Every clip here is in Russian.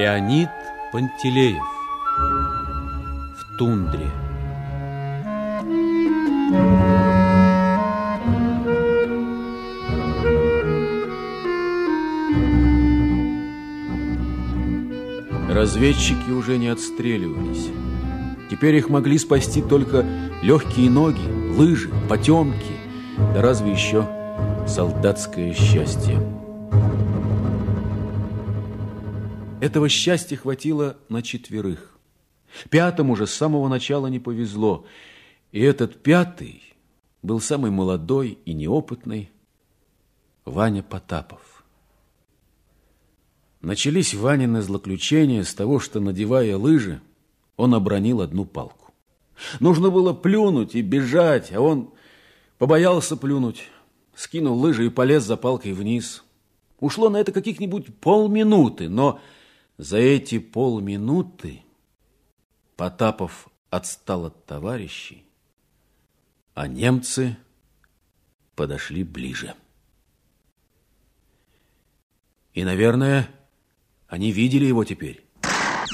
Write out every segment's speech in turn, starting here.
Леонид Пантелеев В тундре Разведчики уже не отстреливались. Теперь их могли спасти только легкие ноги, лыжи, потемки, да разве еще солдатское счастье. Этого счастья хватило на четверых. Пятому же с самого начала не повезло. И этот пятый был самый молодой и неопытный Ваня Потапов. Начались Ванины злоключения с того, что, надевая лыжи, он обронил одну палку. Нужно было плюнуть и бежать, а он побоялся плюнуть, скинул лыжи и полез за палкой вниз. Ушло на это каких-нибудь полминуты, но за эти полминуты Потапов отстал от товарищей, а немцы подошли ближе. И, наверное, они видели его теперь,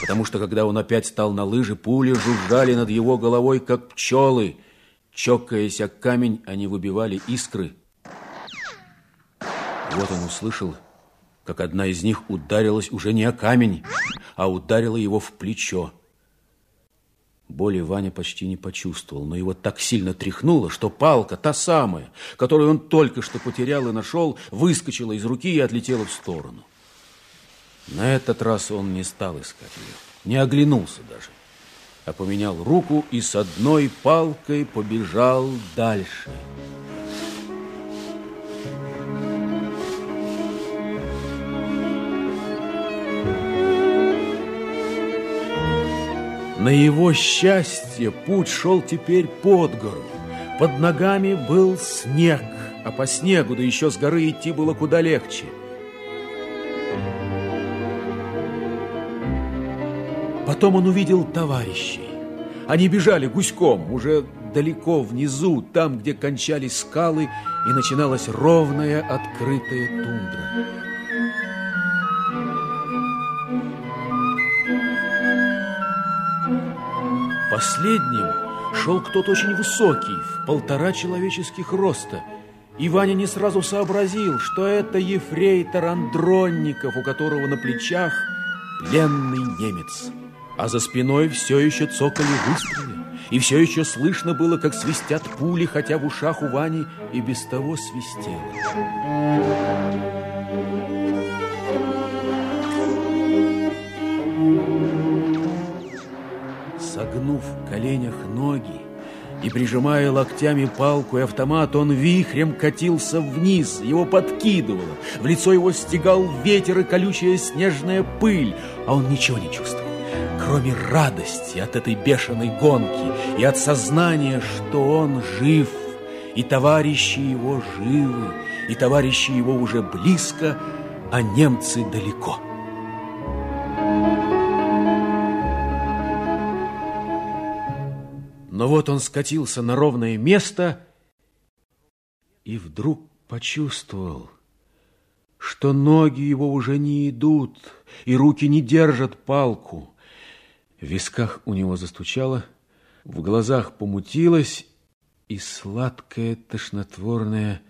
потому что, когда он опять стал на лыжи, пули жужжали над его головой, как пчелы. Чокаясь о камень, они выбивали искры. Вот он услышал как одна из них ударилась уже не о камень, а ударила его в плечо. Боли Ваня почти не почувствовал, но его так сильно тряхнуло, что палка, та самая, которую он только что потерял и нашел, выскочила из руки и отлетела в сторону. На этот раз он не стал искать ее, не оглянулся даже, а поменял руку и с одной палкой побежал дальше. На его счастье путь шел теперь под гору. Под ногами был снег, а по снегу, да еще с горы идти было куда легче. Потом он увидел товарищей. Они бежали гуськом, уже далеко внизу, там, где кончались скалы, и начиналась ровная открытая тундра. Последним шел кто-то очень высокий, в полтора человеческих роста. И Ваня не сразу сообразил, что это ефрейтор Андронников, у которого на плечах пленный немец. А за спиной все еще цокали выстрелы, и все еще слышно было, как свистят пули, хотя в ушах у Вани и без того свистело. Согнув в коленях ноги и прижимая локтями палку и автомат, он вихрем катился вниз, его подкидывало, в лицо его стегал ветер и колючая снежная пыль, а он ничего не чувствовал, кроме радости от этой бешеной гонки и от сознания, что он жив, и товарищи его живы, и товарищи его уже близко, а немцы далеко. Но вот он скатился на ровное место и вдруг почувствовал, что ноги его уже не идут, и руки не держат палку. В висках у него застучало, в глазах помутилось, и сладкая тошнотворная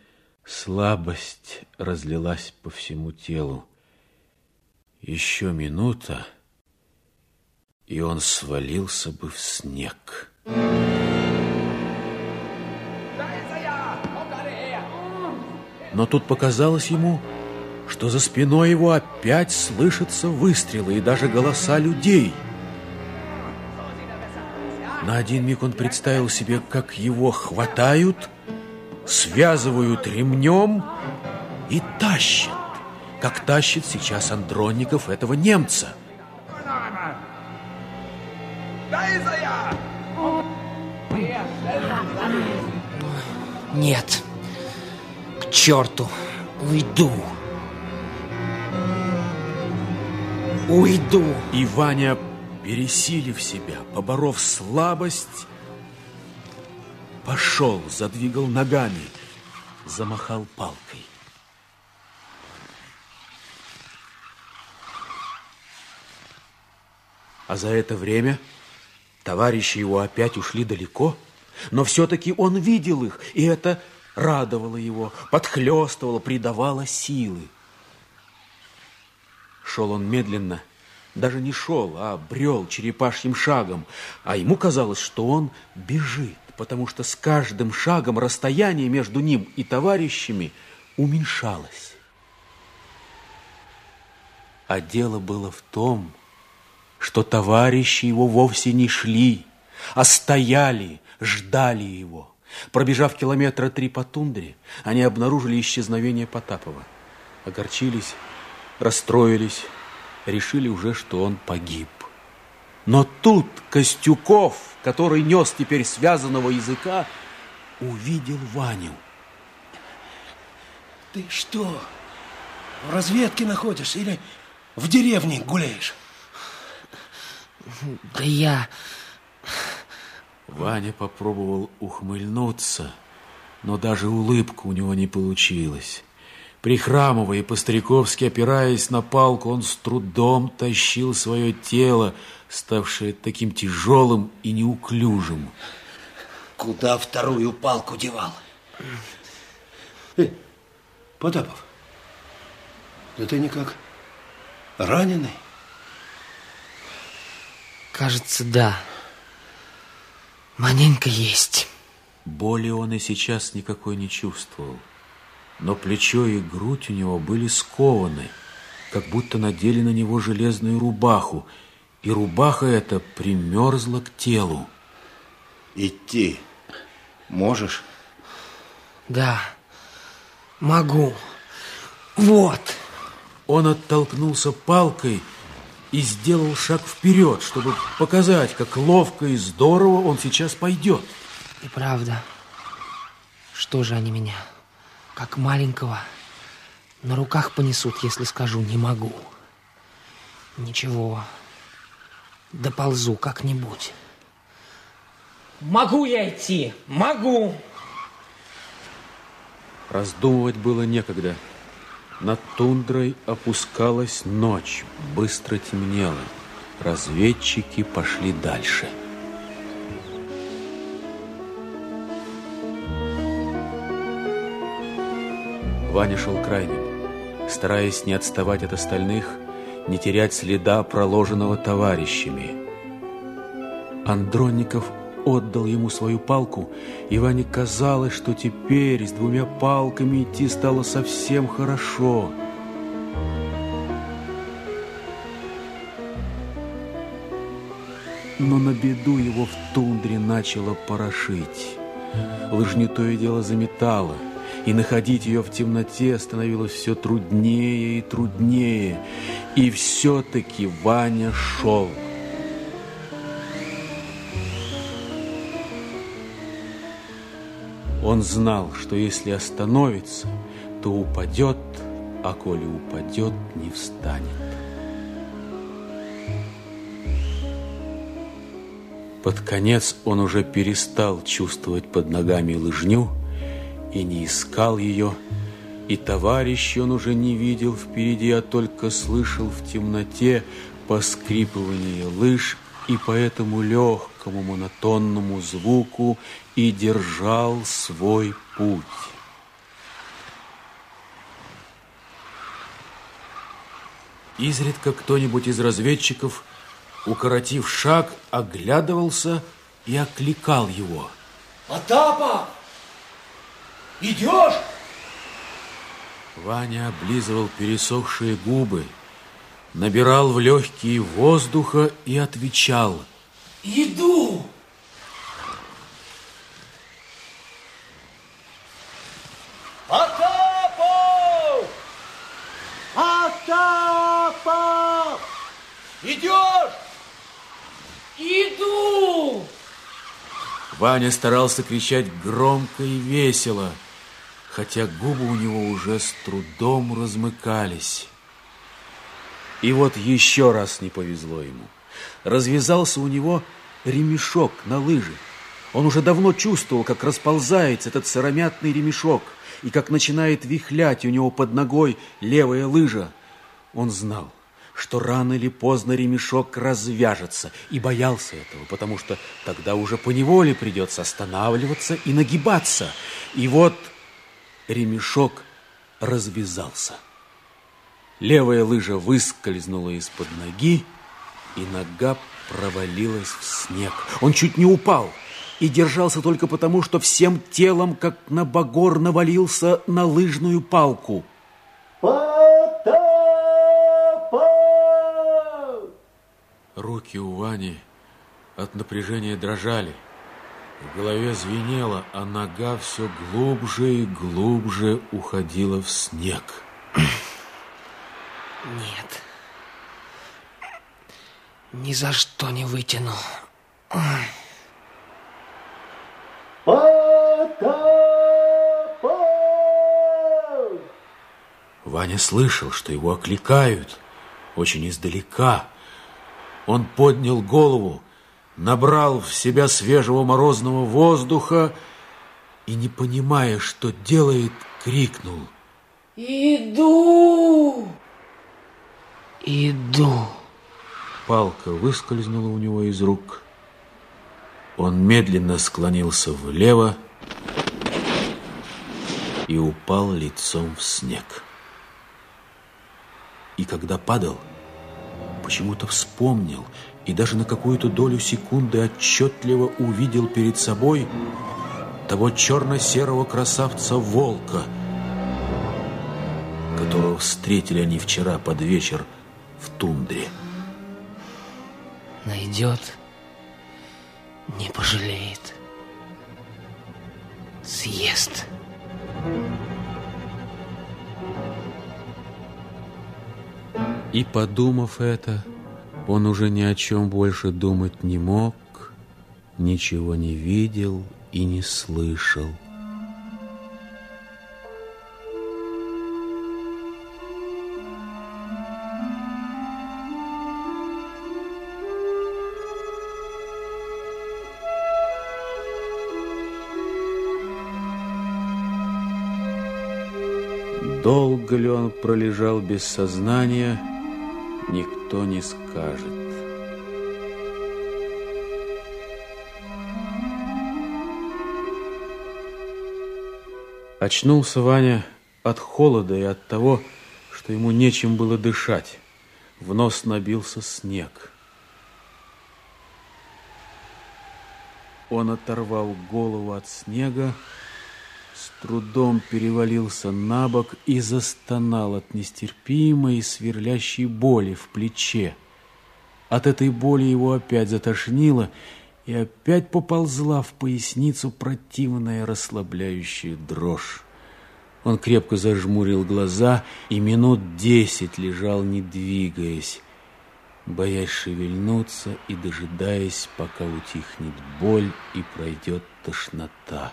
слабость разлилась по всему телу. Еще минута, и он свалился бы в снег. Но тут показалось ему, что за спиной его опять слышатся выстрелы и даже голоса людей. На один миг он представил себе, как его хватают, связывают ремнем и тащат, как тащит сейчас Андронников этого немца. Нет, к черту, уйду. Уйду. И Ваня, пересилив себя, поборов слабость, пошел, задвигал ногами, замахал палкой. А за это время товарищи его опять ушли далеко, но все-таки он видел их, и это радовало его, подхлестывало, придавало силы. Шел он медленно, даже не шел, а брел черепашьим шагом, а ему казалось, что он бежит, потому что с каждым шагом расстояние между ним и товарищами уменьшалось. А дело было в том, что товарищи его вовсе не шли, а стояли, ждали его. Пробежав километра три по тундре, они обнаружили исчезновение Потапова. Огорчились, расстроились, решили уже, что он погиб. Но тут Костюков, который нес теперь связанного языка, увидел Ваню. Ты что, в разведке находишься или в деревне гуляешь? Да я... Ваня попробовал ухмыльнуться, но даже улыбка у него не получилась. Прихрамывая и по-стариковски опираясь на палку, он с трудом тащил свое тело, ставшее таким тяжелым и неуклюжим. Куда вторую палку девал? Э, Потапов, да ты никак раненый? Кажется, да. Маненько есть. Боли он и сейчас никакой не чувствовал. Но плечо и грудь у него были скованы, как будто надели на него железную рубаху, и рубаха эта примерзла к телу. Идти можешь? Да, могу. Вот. Он оттолкнулся палкой и сделал шаг вперед, чтобы показать, как ловко и здорово он сейчас пойдет. И правда, что же они меня, как маленького, на руках понесут, если скажу «не могу». Ничего, доползу как-нибудь. Могу я идти, могу. Раздумывать было некогда. Над тундрой опускалась ночь, быстро темнело. Разведчики пошли дальше. Ваня шел крайним, стараясь не отставать от остальных, не терять следа, проложенного товарищами. Андронников отдал ему свою палку, и Ване казалось, что теперь с двумя палками идти стало совсем хорошо. Но на беду его в тундре начало порошить. Лыжню то и дело заметало, и находить ее в темноте становилось все труднее и труднее. И все-таки Ваня шел. Он знал, что если остановится, то упадет, а коли упадет, не встанет. Под конец он уже перестал чувствовать под ногами лыжню и не искал ее, и товарища он уже не видел впереди, а только слышал в темноте поскрипывание лыж и по этому легкому монотонному звуку и держал свой путь. Изредка кто-нибудь из разведчиков, укоротив шаг, оглядывался и окликал его. Потапа! Идешь? Ваня облизывал пересохшие губы, набирал в легкие воздуха и отвечал. Иду! Потапов! Потапов! Идешь? Иду! Ваня старался кричать громко и весело, хотя губы у него уже с трудом размыкались. И вот еще раз не повезло ему. Развязался у него ремешок на лыжи. Он уже давно чувствовал, как расползается этот сыромятный ремешок и как начинает вихлять у него под ногой левая лыжа. Он знал, что рано или поздно ремешок развяжется, и боялся этого, потому что тогда уже поневоле придется останавливаться и нагибаться. И вот ремешок развязался. Левая лыжа выскользнула из-под ноги, и нога провалилась в снег. Он чуть не упал и держался только потому, что всем телом, как на багор, навалился на лыжную палку. Потапа! Руки у Вани от напряжения дрожали. В голове звенело, а нога все глубже и глубже уходила в снег. Нет. Ни за что не вытяну. Ваня слышал, что его окликают очень издалека. Он поднял голову, набрал в себя свежего морозного воздуха и, не понимая, что делает, крикнул. «Иду! Иду!» Палка выскользнула у него из рук. Он медленно склонился влево и упал лицом в снег. И когда падал, почему-то вспомнил и даже на какую-то долю секунды отчетливо увидел перед собой того черно-серого красавца-волка, которого встретили они вчера под вечер в тундре. Найдет, не пожалеет, съест. И, подумав это, он уже ни о чем больше думать не мог, ничего не видел и не слышал. Долго ли он пролежал без сознания, никто не скажет. Очнулся Ваня от холода и от того, что ему нечем было дышать. В нос набился снег. Он оторвал голову от снега, с трудом перевалился на бок и застонал от нестерпимой сверлящей боли в плече. От этой боли его опять затошнило, и опять поползла в поясницу противная расслабляющая дрожь. Он крепко зажмурил глаза и минут десять лежал, не двигаясь, боясь шевельнуться и дожидаясь, пока утихнет боль и пройдет тошнота.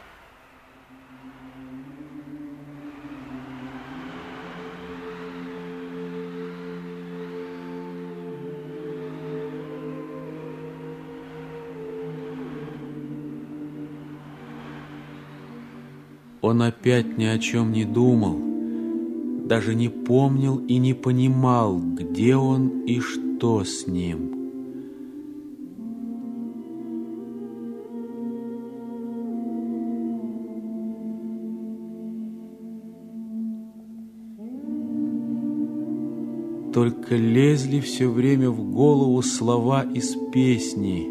Он опять ни о чем не думал, даже не помнил и не понимал, где он и что с ним. Только лезли все время в голову слова из песни,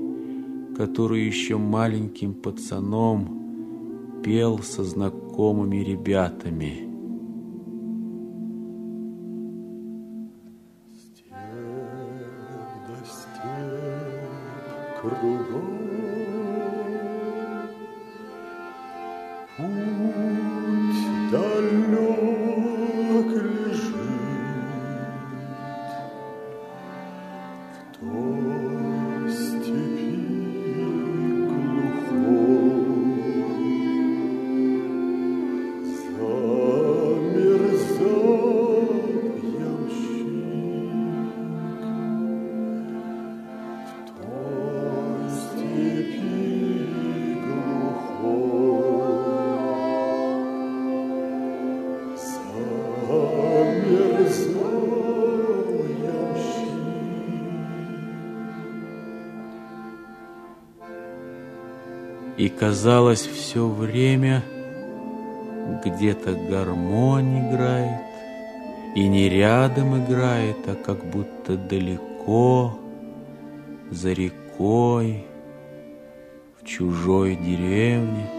которую еще маленьким пацаном пел со знакомыми ребятами. Казалось все время где-то гармонь играет, и не рядом играет, а как будто далеко, за рекой, в чужой деревне.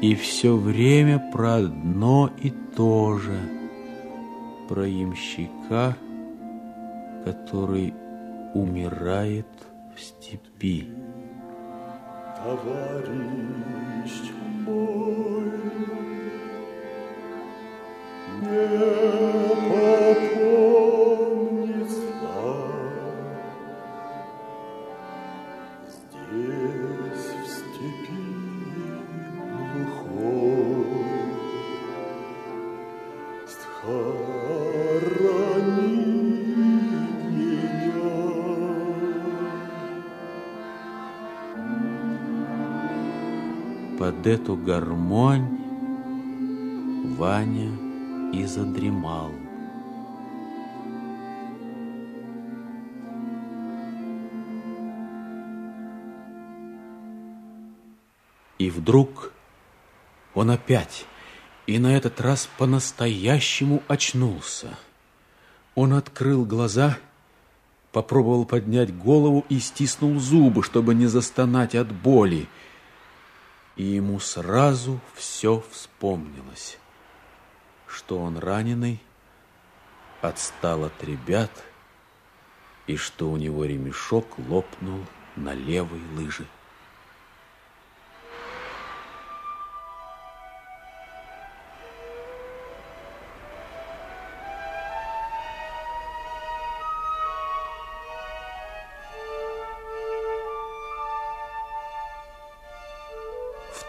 И все время про одно и то же, про ямщика, который умирает степи. Товарищ мой, не Под эту гармонь Ваня и задремал. И вдруг он опять, и на этот раз по-настоящему очнулся. Он открыл глаза, попробовал поднять голову и стиснул зубы, чтобы не застонать от боли. И ему сразу все вспомнилось, что он раненый, отстал от ребят, и что у него ремешок лопнул на левой лыже.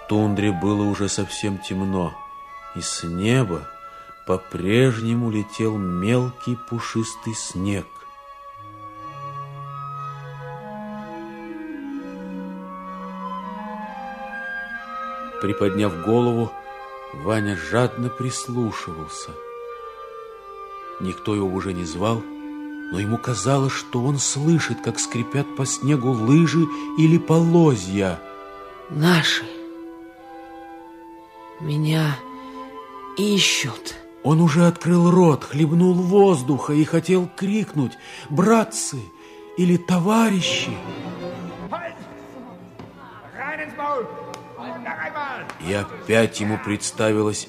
Тундре было уже совсем темно, и с неба по-прежнему летел мелкий пушистый снег. Приподняв голову, Ваня жадно прислушивался. Никто его уже не звал, но ему казалось, что он слышит, как скрипят по снегу лыжи или полозья. Наши меня ищут. Он уже открыл рот, хлебнул воздуха и хотел крикнуть «Братцы!» или «Товарищи!» И опять ему представилось,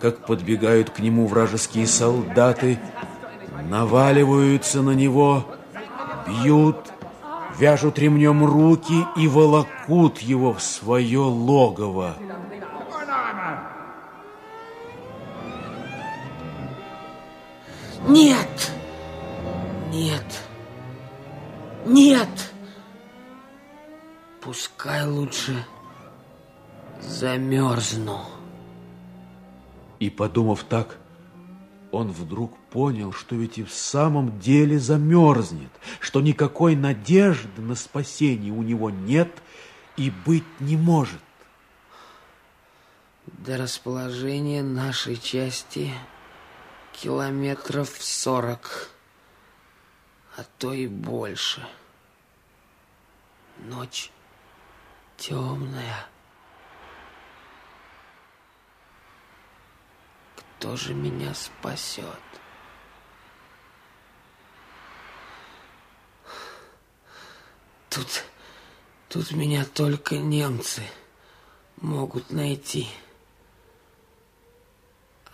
как подбегают к нему вражеские солдаты, наваливаются на него, бьют, вяжут ремнем руки и волокут его в свое логово. И, подумав так, он вдруг понял, что ведь и в самом деле замерзнет, что никакой надежды на спасение у него нет и быть не может. До расположения нашей части километров сорок, а то и больше. Ночь темная. Кто же меня спасет? Тут, тут меня только немцы могут найти.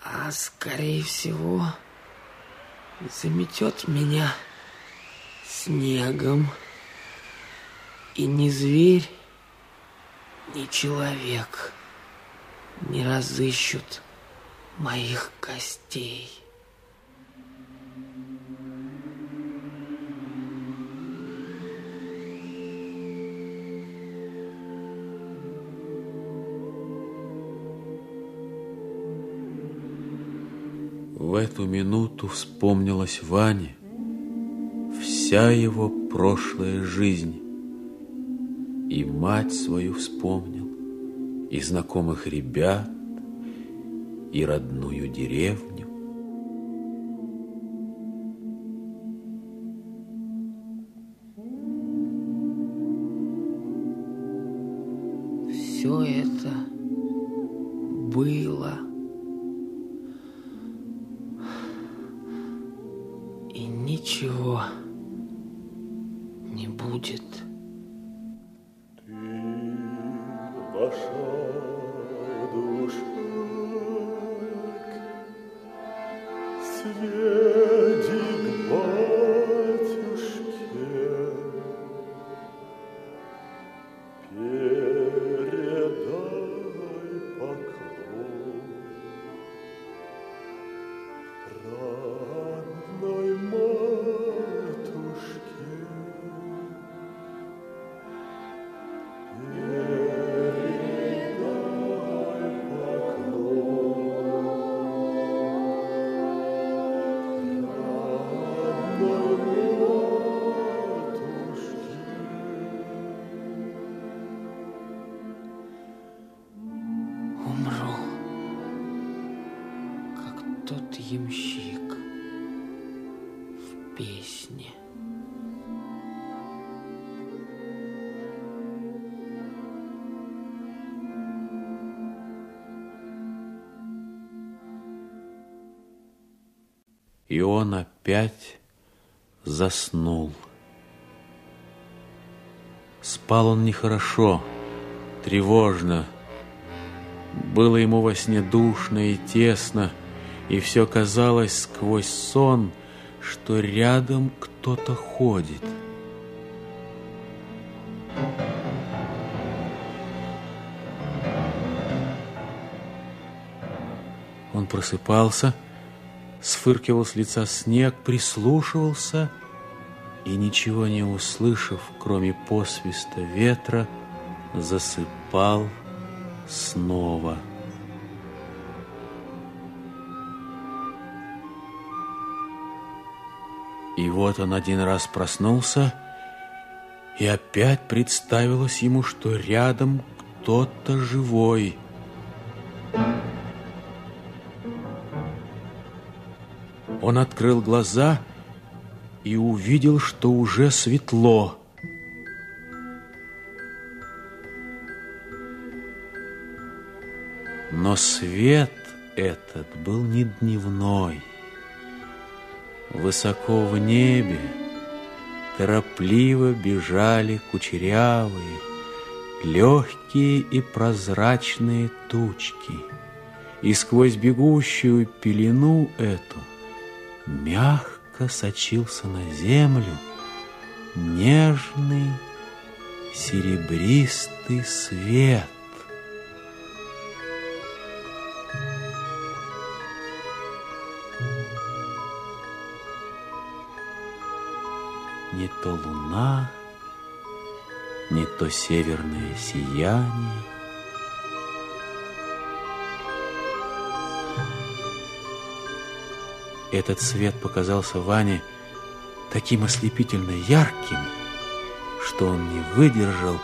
А скорее всего заметет меня снегом. И ни зверь, ни человек не разыщут моих костей. В эту минуту вспомнилась Ване вся его прошлая жизнь. И мать свою вспомнил, и знакомых ребят, и родную деревню. И он опять заснул. Спал он нехорошо, тревожно. Было ему во сне душно и тесно, и все казалось сквозь сон, что рядом кто-то ходит. Он просыпался, сфыркивал с лица снег, прислушивался и, ничего не услышав, кроме посвиста ветра, засыпал снова. И вот он один раз проснулся, и опять представилось ему, что рядом кто-то живой. Он открыл глаза и увидел, что уже светло. Но свет этот был не дневной. Высоко в небе торопливо бежали кучерявые, легкие и прозрачные тучки. И сквозь бегущую пелену эту мягко сочился на землю нежный серебристый свет. Не то луна, не то северное сияние. Этот свет показался Ване таким ослепительно ярким, что он не выдержал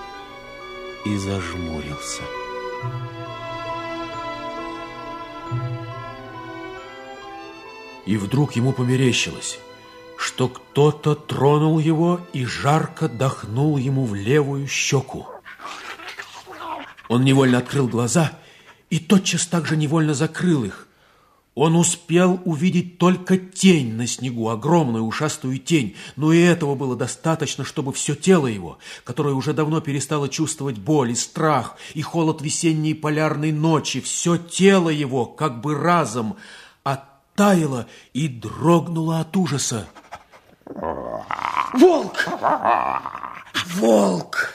и зажмурился. И вдруг ему померещилось, что кто-то тронул его и жарко дохнул ему в левую щеку. Он невольно открыл глаза и тотчас также невольно закрыл их. Он успел увидеть только тень на снегу, огромную ушастую тень, но и этого было достаточно, чтобы все тело его, которое уже давно перестало чувствовать боль и страх, и холод весенней полярной ночи, все тело его как бы разом оттаяло и дрогнуло от ужаса. Волк! Волк!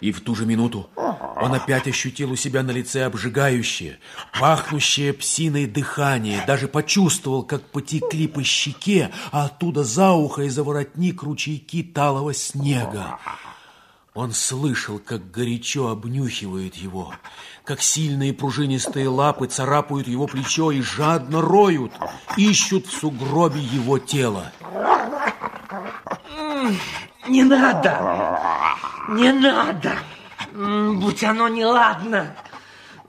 И в ту же минуту он опять ощутил у себя на лице обжигающее, пахнущее псиной дыхание, даже почувствовал, как потекли по щеке, а оттуда за ухо и за воротник ручейки талого снега. Он слышал, как горячо обнюхивают его, как сильные пружинистые лапы царапают его плечо и жадно роют, ищут в сугробе его тело. Не надо! Не надо! Будь оно неладно!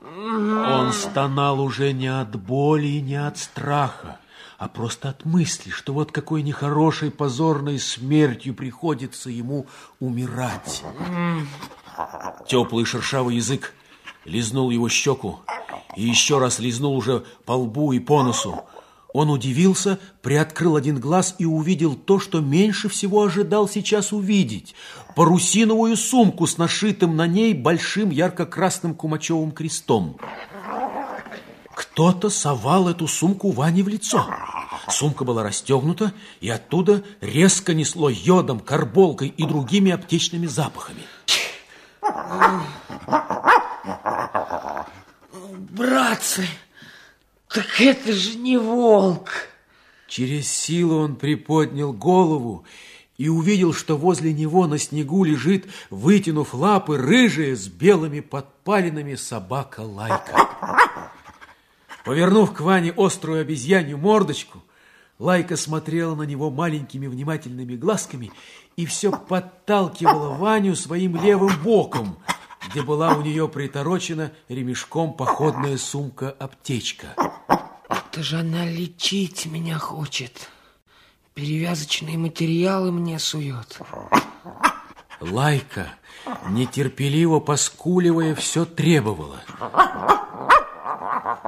Он стонал уже не от боли и не от страха, а просто от мысли, что вот какой нехорошей позорной смертью приходится ему умирать. Теплый шершавый язык лизнул его щеку и еще раз лизнул уже по лбу и по носу. Он удивился, приоткрыл один глаз и увидел то, что меньше всего ожидал сейчас увидеть. Парусиновую сумку с нашитым на ней большим ярко-красным кумачевым крестом. Кто-то совал эту сумку Ване в лицо. Сумка была расстегнута, и оттуда резко несло йодом, карболкой и другими аптечными запахами. Братцы, так это же не волк. Через силу он приподнял голову и увидел, что возле него на снегу лежит, вытянув лапы, рыжая с белыми подпалинами собака Лайка. Повернув к Ване острую обезьянью мордочку, Лайка смотрела на него маленькими внимательными глазками и все подталкивала Ваню своим левым боком, где была у нее приторочена ремешком походная сумка-аптечка. Это же она лечить меня хочет. Перевязочные материалы мне сует. Лайка, нетерпеливо поскуливая, все требовала.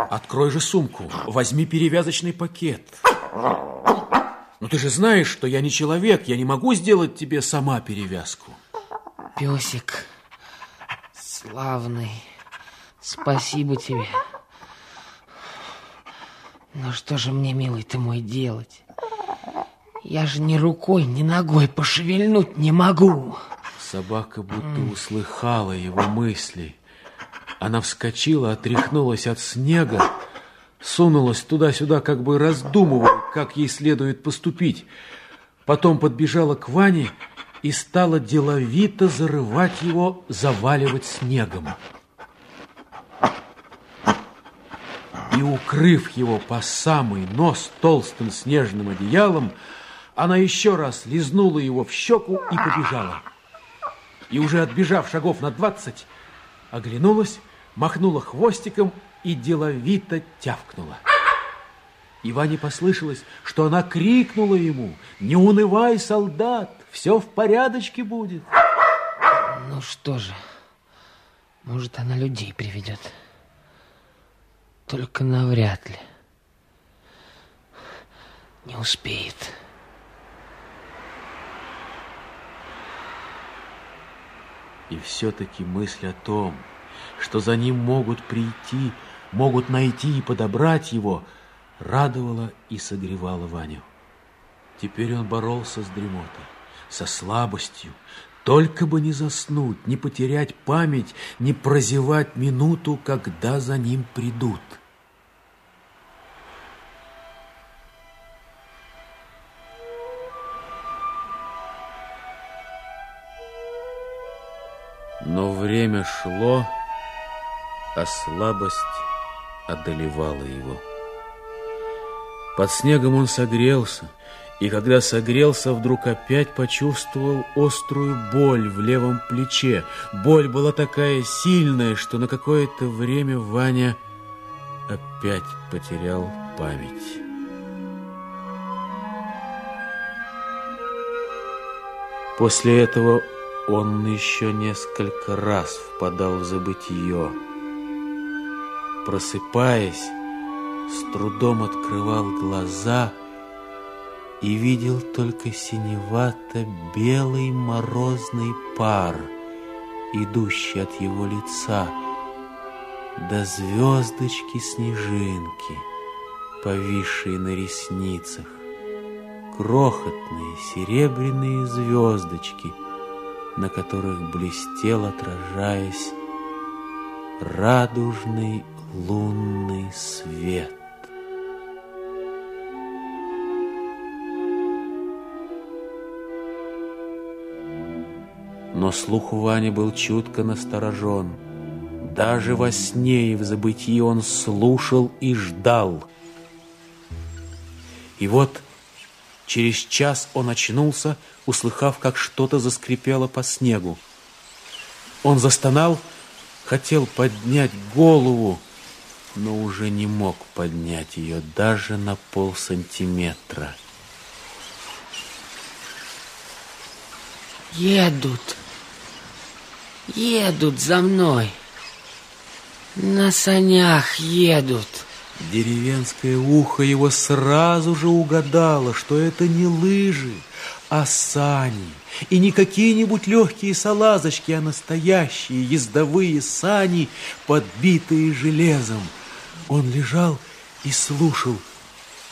Открой же сумку, возьми перевязочный пакет. Ну ты же знаешь, что я не человек, я не могу сделать тебе сама перевязку. Песик, славный, спасибо тебе. Но что же мне, милый ты мой, делать? Я же ни рукой, ни ногой пошевельнуть не могу. Собака будто услыхала его мысли. Она вскочила, отряхнулась от снега, сунулась туда-сюда, как бы раздумывая, как ей следует поступить. Потом подбежала к Ване и стала деловито зарывать его, заваливать снегом. И, укрыв его по самый нос толстым снежным одеялом, она еще раз лизнула его в щеку и побежала. И уже отбежав шагов на двадцать, оглянулась, махнула хвостиком и деловито тявкнула. Иване послышалось, что она крикнула ему, «Не унывай, солдат, все в порядочке будет». Ну что же, может, она людей приведет. Только навряд ли. Не успеет. И все-таки мысль о том, что за ним могут прийти, могут найти и подобрать его, радовала и согревала Ваню. Теперь он боролся с дремотой, со слабостью, только бы не заснуть, не потерять память, не прозевать минуту, когда за ним придут. Время шло, а слабость одолевала его. Под снегом он согрелся, и когда согрелся, вдруг опять почувствовал острую боль в левом плече. Боль была такая сильная, что на какое-то время Ваня опять потерял память. После этого он еще несколько раз впадал в забытье. Просыпаясь, с трудом открывал глаза и видел только синевато-белый морозный пар, идущий от его лица, до звездочки-снежинки, повисшие на ресницах, крохотные серебряные звездочки, на которых блестел, отражаясь, радужный лунный свет. Но слух Вани был чутко насторожен. Даже во сне и в забытии он слушал и ждал. И вот через час он очнулся, услыхав, как что-то заскрипело по снегу. Он застонал, хотел поднять голову, но уже не мог поднять ее даже на полсантиметра. Едут. Едут за мной. На санях едут. Деревенское ухо его сразу же угадало, что это не лыжи, а сани. И не какие-нибудь легкие салазочки, а настоящие ездовые сани, подбитые железом. Он лежал и слушал,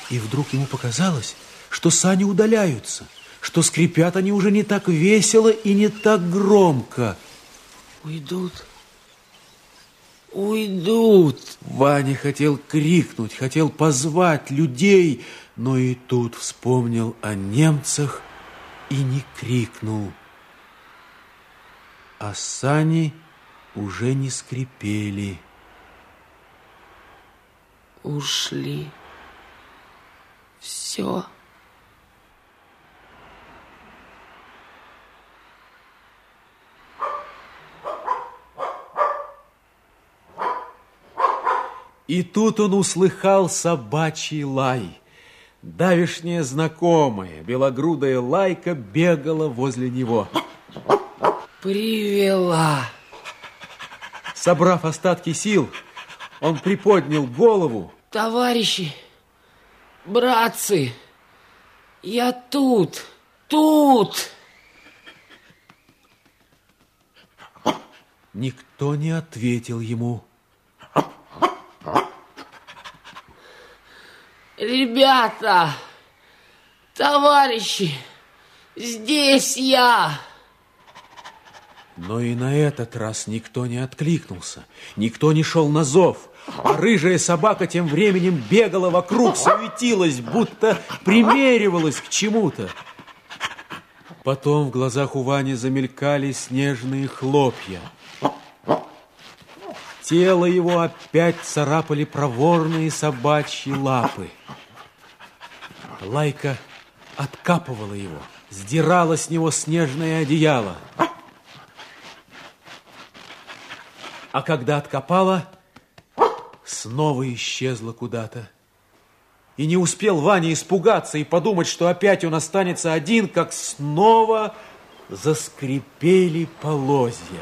и вдруг ему показалось, что сани удаляются, что скрипят они уже не так весело и не так громко. Уйдут. Уйдут. Ваня хотел крикнуть, хотел позвать людей, но и тут вспомнил о немцах и не крикнул. А сани уже не скрипели. Ушли. Все. И тут он услыхал собачий лай. Давишняя знакомая, белогрудая лайка бегала возле него. Привела. Собрав остатки сил, он приподнял голову. Товарищи, братцы, я тут, тут. Никто не ответил ему. Ребята, товарищи, здесь я. Но и на этот раз никто не откликнулся, никто не шел на зов, а рыжая собака тем временем бегала вокруг, суетилась, будто примеривалась к чему-то. Потом в глазах у Вани замелькали снежные хлопья. Тело его опять царапали проворные собачьи лапы. Лайка откапывала его, сдирала с него снежное одеяло. А когда откопала, снова исчезла куда-то. И не успел Ваня испугаться и подумать, что опять он останется один, как снова заскрипели полозья.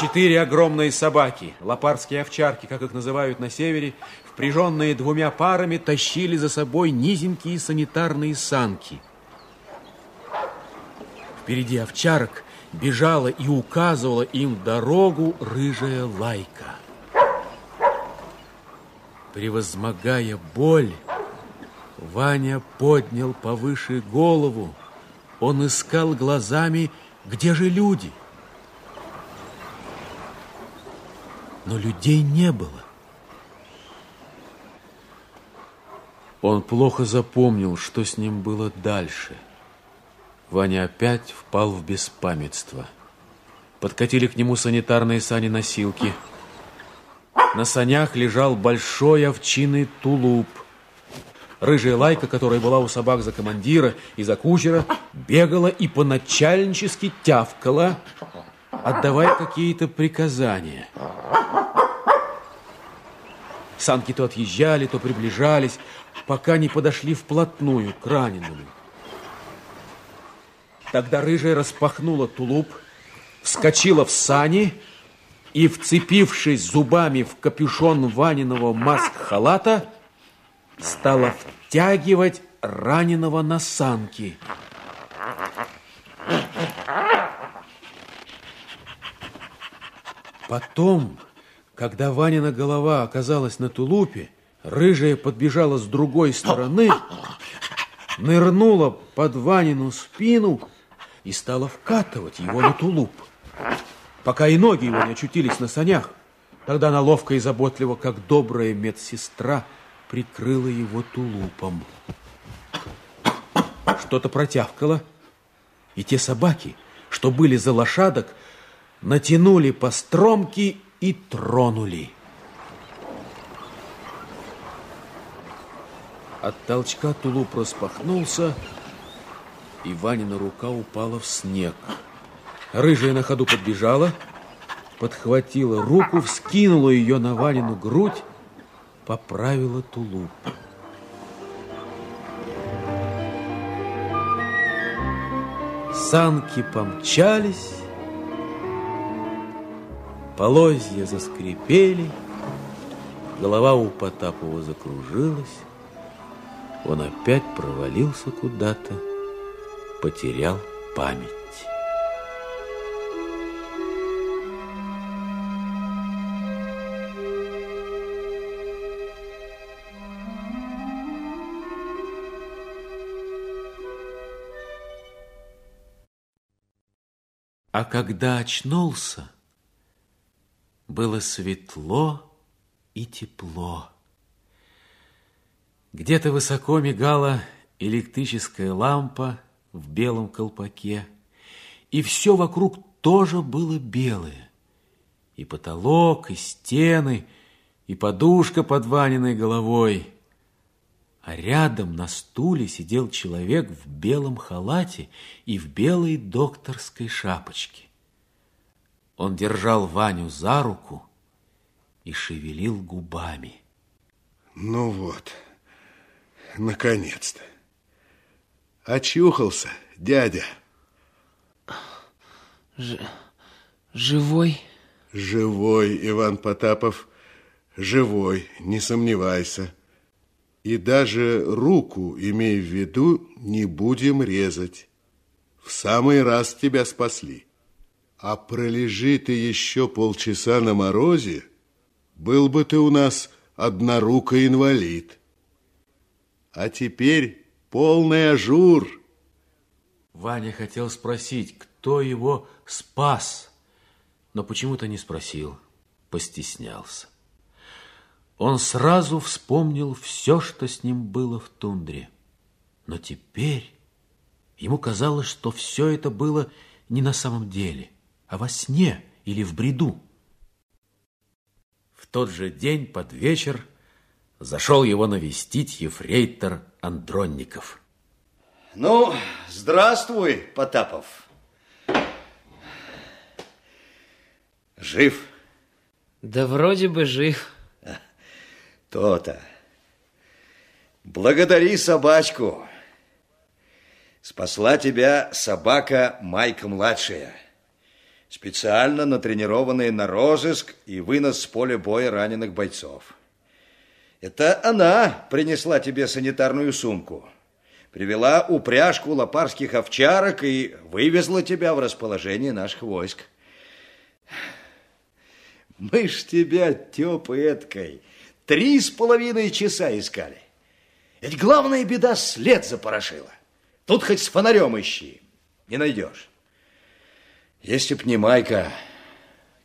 Четыре огромные собаки, лопарские овчарки, как их называют на севере, впряженные двумя парами, тащили за собой низенькие санитарные санки. Впереди овчарок бежала и указывала им дорогу рыжая лайка. Превозмогая боль, Ваня поднял повыше голову. Он искал глазами, где же люди – но людей не было. Он плохо запомнил, что с ним было дальше. Ваня опять впал в беспамятство. Подкатили к нему санитарные сани-носилки. На санях лежал большой овчиный тулуп. Рыжая лайка, которая была у собак за командира и за кучера, бегала и поначальнически тявкала, отдавая какие-то приказания. Санки то отъезжали, то приближались, пока не подошли вплотную к раненому. Тогда рыжая распахнула тулуп, вскочила в сани и, вцепившись зубами в капюшон Ваниного маск-халата, стала втягивать раненого на санки. Потом когда Ванина голова оказалась на тулупе, рыжая подбежала с другой стороны, нырнула под Ванину спину и стала вкатывать его на тулуп, пока и ноги его не очутились на санях. Тогда она ловко и заботливо, как добрая медсестра, прикрыла его тулупом. Что-то протявкало, и те собаки, что были за лошадок, натянули по стромке и тронули. От толчка тулуп распахнулся, и Ванина рука упала в снег. Рыжая на ходу подбежала, подхватила руку, вскинула ее на Ванину грудь, поправила тулуп. Санки помчались, Полозья заскрипели, голова у Потапова закружилась, он опять провалился куда-то, потерял память. А когда очнулся, было светло и тепло. Где-то высоко мигала электрическая лампа в белом колпаке, и все вокруг тоже было белое. И потолок, и стены, и подушка под Ваниной головой. А рядом на стуле сидел человек в белом халате и в белой докторской шапочке. Он держал Ваню за руку и шевелил губами. Ну вот, наконец-то. Очухался, дядя. Ж... Живой? Живой, Иван Потапов, живой, не сомневайся. И даже руку, имей в виду, не будем резать. В самый раз тебя спасли. А пролежи ты еще полчаса на морозе, был бы ты у нас однорукий инвалид. А теперь полный ажур. Ваня хотел спросить, кто его спас, но почему-то не спросил, постеснялся. Он сразу вспомнил все, что с ним было в тундре. Но теперь ему казалось, что все это было не на самом деле, а во сне или в бреду. В тот же день под вечер зашел его навестить ефрейтор Андронников. Ну, здравствуй, Потапов. Жив? Да вроде бы жив. То-то. Благодари собачку. Спасла тебя собака Майка-младшая. Специально натренированная на розыск и вынос с поля боя раненых бойцов. Это она принесла тебе санитарную сумку. Привела упряжку лопарских овчарок и вывезла тебя в расположение наших войск. Мы ж тебя, Тёпа, эткой, три с половиной часа искали. Ведь главная беда след запорошила. Тут хоть с фонарем ищи, не найдешь. Если б не Майка,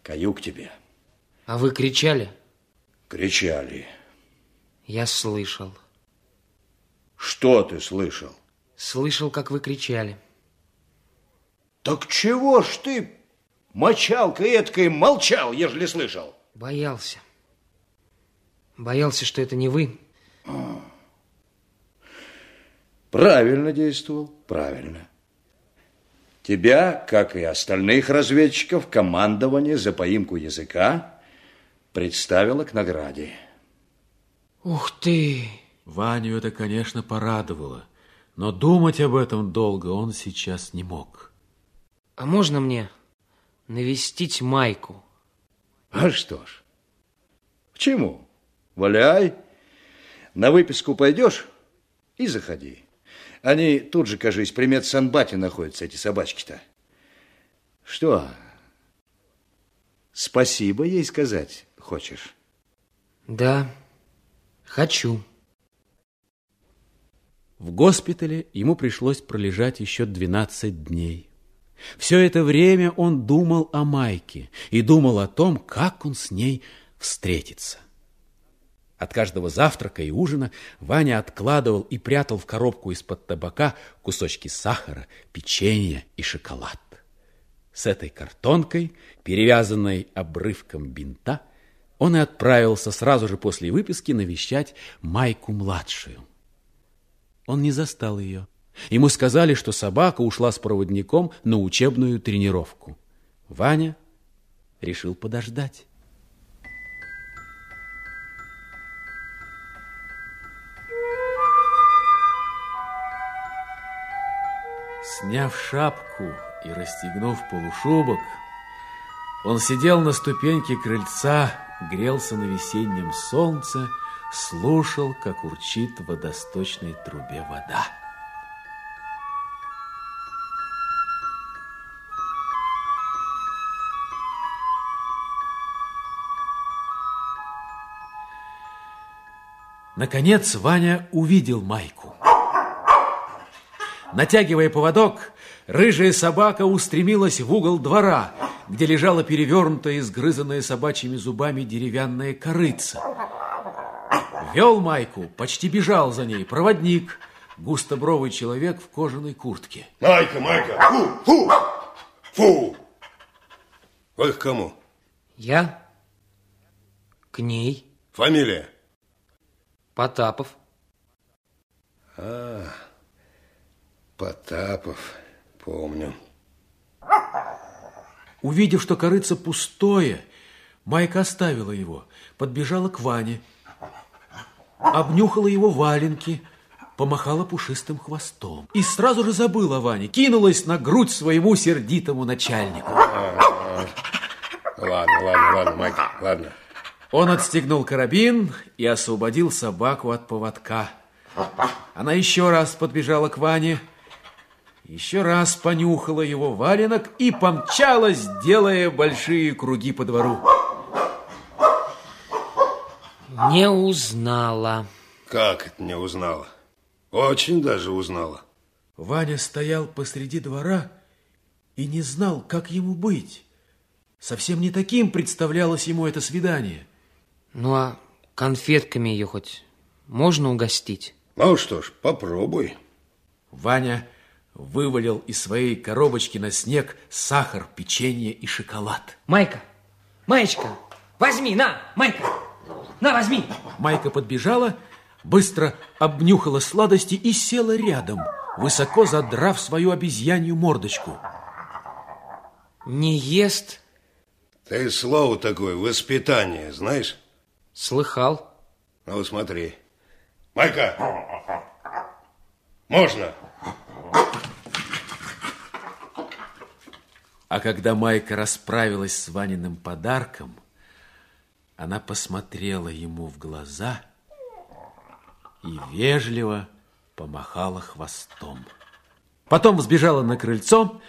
каюк тебе. А вы кричали? Кричали. Я слышал. Что ты слышал? Слышал, как вы кричали. Так чего ж ты, мочалка эткой, молчал, ежели слышал? Боялся. Боялся, что это не вы. Правильно действовал, правильно. Тебя, как и остальных разведчиков, командование за поимку языка представило к награде. Ух ты! Ваню это, конечно, порадовало, но думать об этом долго он сейчас не мог. А можно мне навестить Майку? А что ж, к чему? Валяй, на выписку пойдешь и заходи. Они тут же, кажись, при медсанбате находятся, эти собачки-то. Что, спасибо ей сказать хочешь? Да, хочу. В госпитале ему пришлось пролежать еще 12 дней. Все это время он думал о Майке и думал о том, как он с ней встретится. От каждого завтрака и ужина Ваня откладывал и прятал в коробку из-под табака кусочки сахара, печенья и шоколад. С этой картонкой, перевязанной обрывком бинта, он и отправился сразу же после выписки навещать Майку-младшую. Он не застал ее. Ему сказали, что собака ушла с проводником на учебную тренировку. Ваня решил подождать. Сняв шапку и расстегнув полушубок, Он сидел на ступеньке крыльца, грелся на весеннем солнце, слушал, как урчит в водосточной трубе вода. Наконец Ваня увидел Майку. Натягивая поводок, рыжая собака устремилась в угол двора, где лежала перевернутая, изгрызанная собачьими зубами деревянная корыца. Вел Майку, почти бежал за ней проводник, густобровый человек в кожаной куртке. Майка, Майка, фу, фу, фу. Вы к кому? Я к ней, Фамилия? Потапов. Потапов, помню. Увидев, что корыца пустое, Майка оставила его, подбежала к Ване, обнюхала его валенки, помахала пушистым хвостом и сразу же забыла о Ване, кинулась на грудь своему сердитому начальнику. Ладно, ладно, ладно, Майка, ладно. Он отстегнул карабин и освободил собаку от поводка. Она еще раз подбежала к Ване, еще раз понюхала его валенок и помчалась, делая большие круги по двору. Не узнала. Как это не узнала? Очень даже узнала. Ваня стоял посреди двора и не знал, как ему быть. Совсем не таким представлялось ему это свидание. Ну а конфетками ее хоть можно угостить? Ну что ж, попробуй. Ваня вывалил из своей коробочки на снег сахар, печенье и шоколад. Майка, Маечка, возьми, на, Майка, на, возьми. Майка подбежала, быстро обнюхала сладости и села рядом, высоко задрав свою обезьянью мордочку. Не ест, Ты слово такое, воспитание, знаешь? слыхал. Ну, смотри. Майка! Можно? А когда Майка расправилась с Ваниным подарком, она посмотрела ему в глаза и вежливо помахала хвостом. Потом взбежала на крыльцо,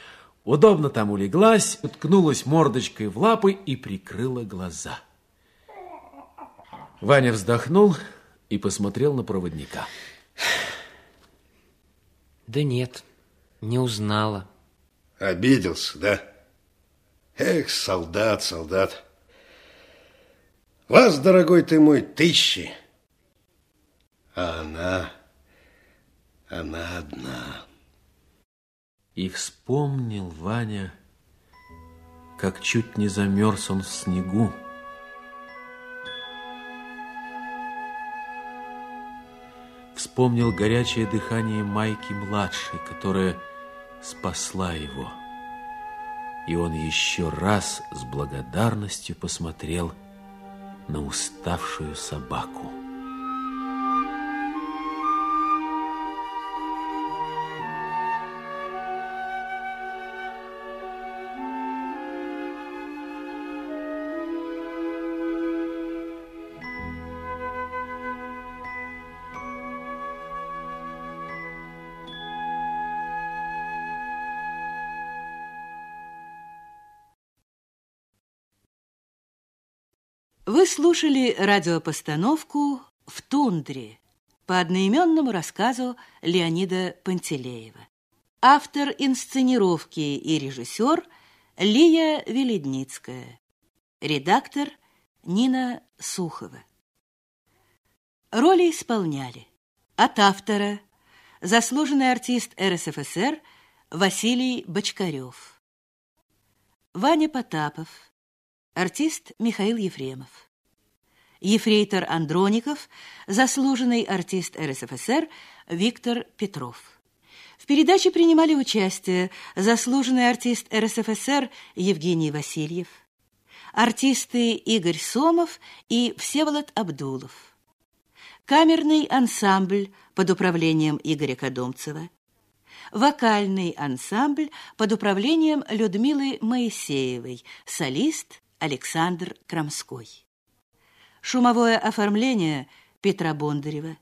удобно там улеглась, уткнулась мордочкой в лапы и прикрыла глаза. Ваня вздохнул и посмотрел на проводника. Да нет, не узнала. Обиделся, да? Эх, солдат, солдат. Вас, дорогой ты мой, тысячи. А она, она одна. И вспомнил Ваня, как чуть не замерз он в снегу. Вспомнил горячее дыхание Майки-младшей, которая спасла его. И он еще раз с благодарностью посмотрел на уставшую собаку. Слушали радиопостановку «В тундре» по одноименному рассказу Леонида Пантелеева. Автор инсценировки и режиссер Лия Веледницкая. Редактор Нина Сухова. Роли исполняли от автора заслуженный артист РСФСР Василий Бочкарев, Ваня Потапов, артист Михаил Ефремов, ефрейтор Андроников, заслуженный артист РСФСР Виктор Петров. В передаче принимали участие заслуженный артист РСФСР Евгений Васильев, артисты Игорь Сомов и Всеволод Абдулов, камерный ансамбль под управлением Игоря Кодомцева, вокальный ансамбль под управлением Людмилы Моисеевой, солист Александр Крамской. Шумовое оформление Петра Бондарева.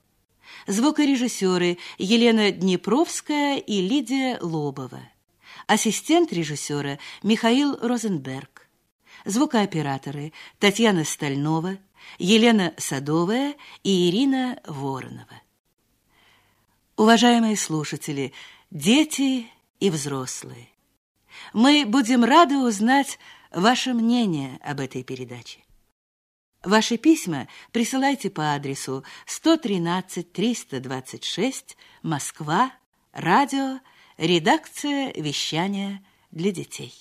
Звукорежиссеры Елена Днепровская и Лидия Лобова. Ассистент режиссера Михаил Розенберг. Звукооператоры Татьяна Стальнова, Елена Садовая и Ирина Воронова. Уважаемые слушатели, дети и взрослые, мы будем рады узнать ваше мнение об этой передаче. Ваши письма присылайте по адресу 113-326, Москва, радио, редакция вещания для детей.